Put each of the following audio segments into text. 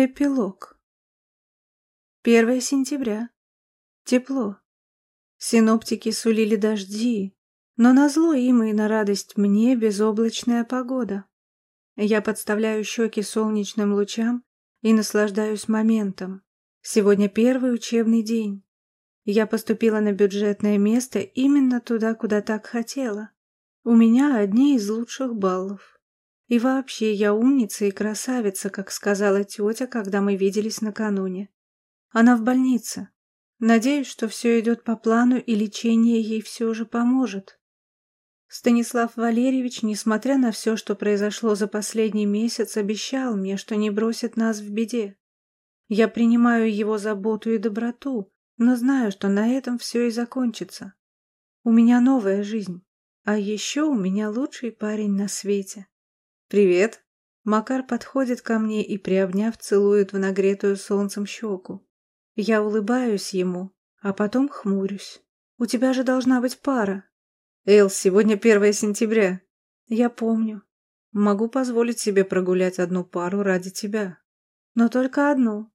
Эпилог. 1 сентября. Тепло. Синоптики сулили дожди, но назло им и на радость мне безоблачная погода. Я подставляю щеки солнечным лучам и наслаждаюсь моментом. Сегодня первый учебный день. Я поступила на бюджетное место именно туда, куда так хотела. У меня одни из лучших баллов. И вообще, я умница и красавица, как сказала тетя, когда мы виделись накануне. Она в больнице. Надеюсь, что все идет по плану, и лечение ей все же поможет. Станислав Валерьевич, несмотря на все, что произошло за последний месяц, обещал мне, что не бросит нас в беде. Я принимаю его заботу и доброту, но знаю, что на этом все и закончится. У меня новая жизнь, а еще у меня лучший парень на свете. «Привет!» Макар подходит ко мне и, приобняв, целует в нагретую солнцем щеку. Я улыбаюсь ему, а потом хмурюсь. «У тебя же должна быть пара!» «Эл, сегодня 1 сентября!» «Я помню. Могу позволить себе прогулять одну пару ради тебя. Но только одну.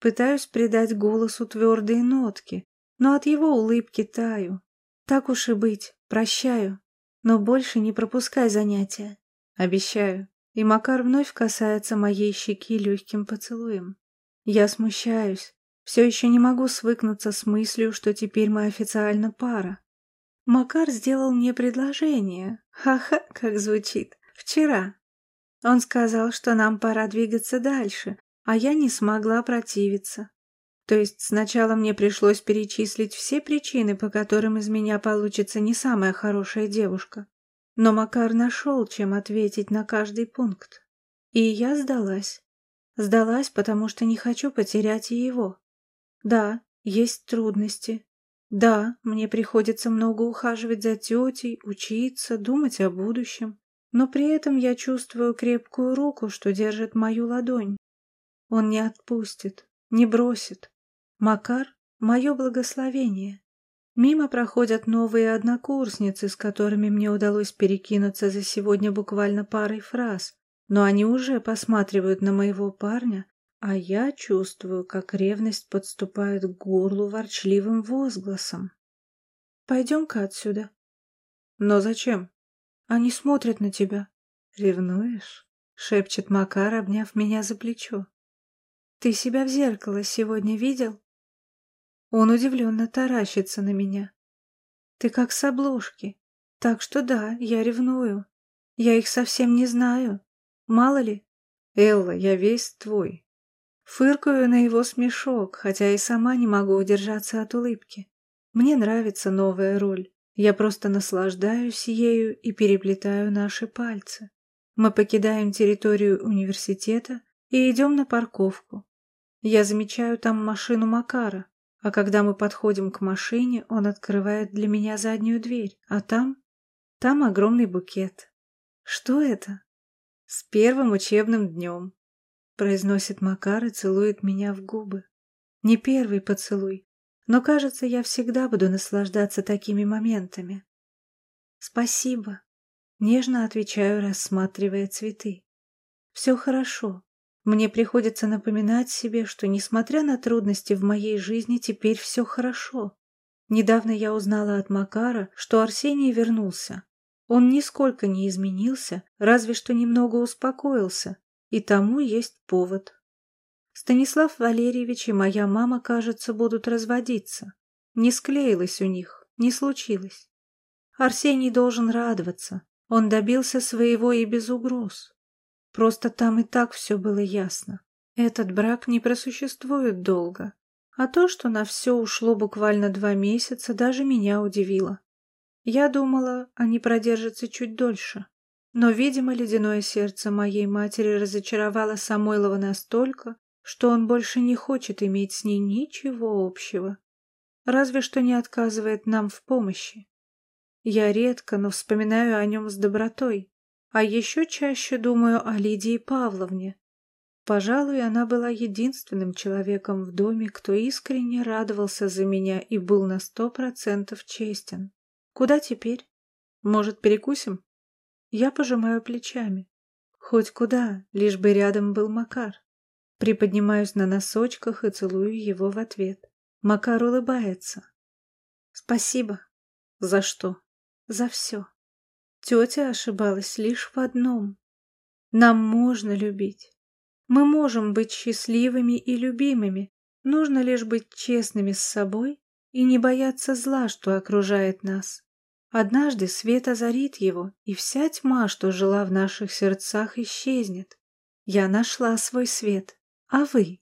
Пытаюсь придать голосу твердые нотки, но от его улыбки таю. Так уж и быть, прощаю, но больше не пропускай занятия. Обещаю. И Макар вновь касается моей щеки легким поцелуем. Я смущаюсь. Все еще не могу свыкнуться с мыслью, что теперь мы официально пара. Макар сделал мне предложение. Ха-ха, как звучит. Вчера. Он сказал, что нам пора двигаться дальше, а я не смогла противиться. То есть сначала мне пришлось перечислить все причины, по которым из меня получится не самая хорошая девушка. Но Макар нашел, чем ответить на каждый пункт. И я сдалась. Сдалась, потому что не хочу потерять и его. Да, есть трудности. Да, мне приходится много ухаживать за тетей, учиться, думать о будущем. Но при этом я чувствую крепкую руку, что держит мою ладонь. Он не отпустит, не бросит. Макар — мое благословение. Мимо проходят новые однокурсницы, с которыми мне удалось перекинуться за сегодня буквально парой фраз, но они уже посматривают на моего парня, а я чувствую, как ревность подступает к горлу ворчливым возгласом. «Пойдем-ка отсюда». «Но зачем?» «Они смотрят на тебя». «Ревнуешь?» — шепчет Макар, обняв меня за плечо. «Ты себя в зеркало сегодня видел?» Он удивленно таращится на меня. Ты как с обложки. Так что да, я ревную. Я их совсем не знаю. Мало ли. Элла, я весь твой. Фыркаю на его смешок, хотя и сама не могу удержаться от улыбки. Мне нравится новая роль. Я просто наслаждаюсь ею и переплетаю наши пальцы. Мы покидаем территорию университета и идем на парковку. Я замечаю там машину Макара. А когда мы подходим к машине, он открывает для меня заднюю дверь, а там... там огромный букет. Что это? С первым учебным днем, произносит Макар и целует меня в губы. Не первый поцелуй, но, кажется, я всегда буду наслаждаться такими моментами. Спасибо, нежно отвечаю, рассматривая цветы. Все хорошо. Мне приходится напоминать себе, что, несмотря на трудности в моей жизни, теперь все хорошо. Недавно я узнала от Макара, что Арсений вернулся. Он нисколько не изменился, разве что немного успокоился, и тому есть повод. Станислав Валерьевич и моя мама, кажется, будут разводиться. Не склеилось у них, не случилось. Арсений должен радоваться. Он добился своего и без угроз. Просто там и так все было ясно. Этот брак не просуществует долго. А то, что на все ушло буквально два месяца, даже меня удивило. Я думала, они продержатся чуть дольше. Но, видимо, ледяное сердце моей матери разочаровало Самойлова настолько, что он больше не хочет иметь с ней ничего общего. Разве что не отказывает нам в помощи. Я редко, но вспоминаю о нем с добротой. А еще чаще думаю о Лидии Павловне. Пожалуй, она была единственным человеком в доме, кто искренне радовался за меня и был на сто процентов честен. Куда теперь? Может, перекусим? Я пожимаю плечами. Хоть куда, лишь бы рядом был Макар. Приподнимаюсь на носочках и целую его в ответ. Макар улыбается. Спасибо. За что? За все. Тетя ошибалась лишь в одном. Нам можно любить. Мы можем быть счастливыми и любимыми. Нужно лишь быть честными с собой и не бояться зла, что окружает нас. Однажды свет озарит его, и вся тьма, что жила в наших сердцах, исчезнет. Я нашла свой свет. А вы?